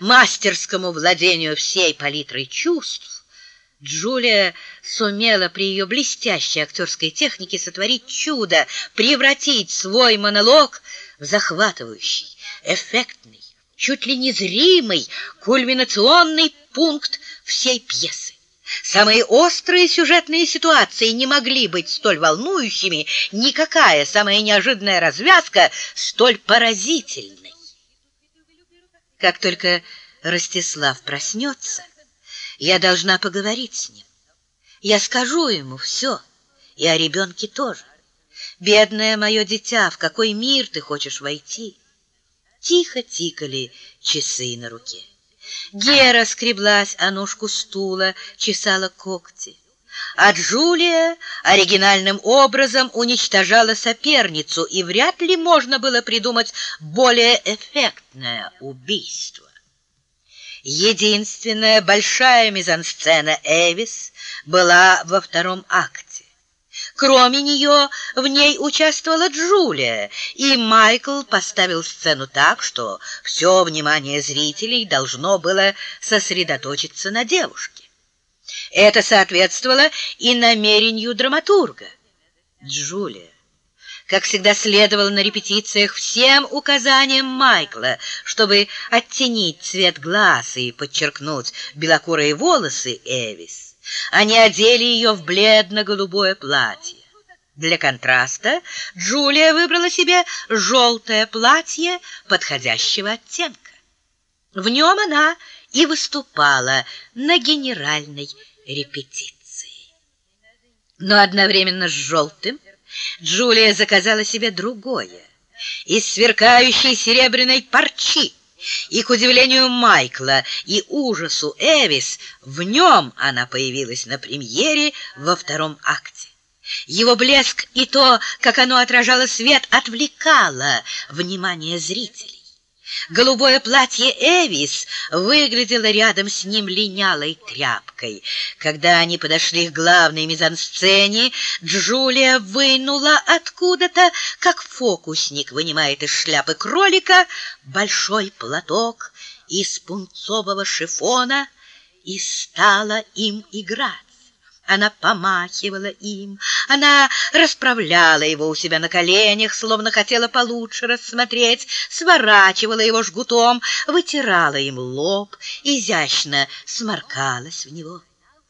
мастерскому владению всей палитрой чувств, Джулия сумела при ее блестящей актерской технике сотворить чудо, превратить свой монолог в захватывающий, эффектный, чуть ли не зримый, кульминационный пункт всей пьесы. Самые острые сюжетные ситуации не могли быть столь волнующими, никакая самая неожиданная развязка столь поразительной. Как только Ростислав проснется, я должна поговорить с ним. Я скажу ему все, и о ребенке тоже. Бедное мое дитя, в какой мир ты хочешь войти? Тихо тикали часы на руке. Гера скреблась о ножку стула, чесала когти. А Джулия оригинальным образом уничтожала соперницу, и вряд ли можно было придумать более эффектное убийство. Единственная большая мизансцена Эвис была во втором акте. Кроме нее в ней участвовала Джулия, и Майкл поставил сцену так, что все внимание зрителей должно было сосредоточиться на девушке. Это соответствовало и намерению драматурга. Джулия, как всегда, следовала на репетициях всем указаниям Майкла, чтобы оттенить цвет глаз и подчеркнуть белокурые волосы Эвис. Они одели ее в бледно-голубое платье. Для контраста Джулия выбрала себе желтое платье подходящего оттенка. В нем она и выступала на генеральной репетиции. Но одновременно с желтым Джулия заказала себе другое из сверкающей серебряной парчи, и, к удивлению Майкла и ужасу Эвис, в нем она появилась на премьере во втором акте. Его блеск и то, как оно отражало свет, отвлекало внимание зрителей. Голубое платье Эвис выглядело рядом с ним линялой тряпкой. Когда они подошли к главной мизансцене, Джулия вынула откуда-то, как фокусник вынимает из шляпы кролика, большой платок из пунцового шифона и стала им играть. Она помахивала им, она расправляла его у себя на коленях, словно хотела получше рассмотреть, сворачивала его жгутом, вытирала им лоб, изящно сморкалась в него.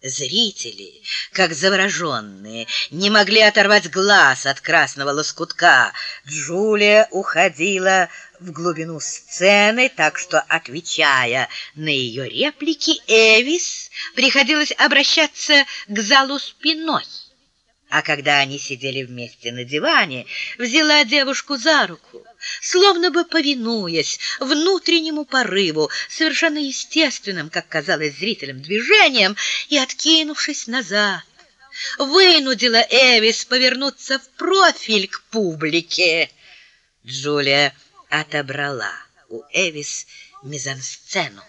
Зрители, как завороженные, не могли оторвать глаз от красного лоскутка. Джулия уходила в глубину сцены, так что, отвечая на ее реплики, Эвис приходилось обращаться к залу спиной. А когда они сидели вместе на диване, взяла девушку за руку, словно бы повинуясь внутреннему порыву, совершенно естественным, как казалось зрителям, движением, и, откинувшись назад, вынудила Эвис повернуться в профиль к публике. Джулия отобрала у Эвис мизансцену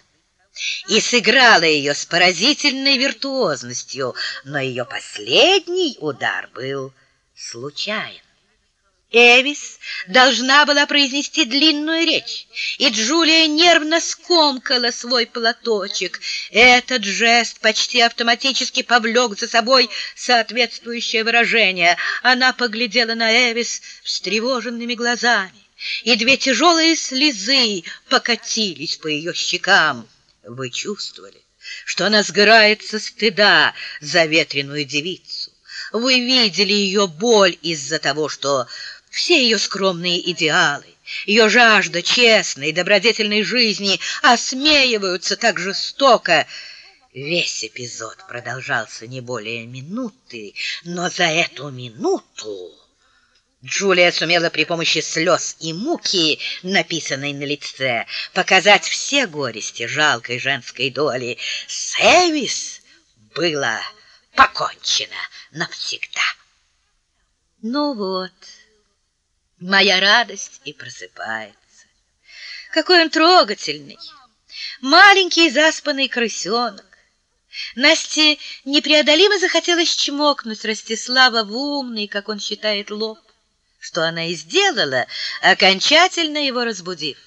и сыграла ее с поразительной виртуозностью, но ее последний удар был случайен. Эвис должна была произнести длинную речь, и Джулия нервно скомкала свой платочек. Этот жест почти автоматически повлек за собой соответствующее выражение. Она поглядела на Эвис встревоженными глазами и две тяжелые слезы покатились по ее щекам. Вы чувствовали, что она сгорает со стыда за ветреную девицу. Вы видели ее боль из-за того, что все ее скромные идеалы, ее жажда честной, добродетельной жизни осмеиваются так жестоко. Весь эпизод продолжался не более минуты, но за эту минуту Джулия сумела при помощи слез и муки, написанной на лице, показать все горести жалкой женской доли. Сэвис было покончено навсегда. Ну вот, моя радость и просыпается. Какой он трогательный, маленький заспанный крысенок. Насте непреодолимо захотелось чмокнуть Ростислава в умный, как он считает, лоб что она и сделала, окончательно его разбудив.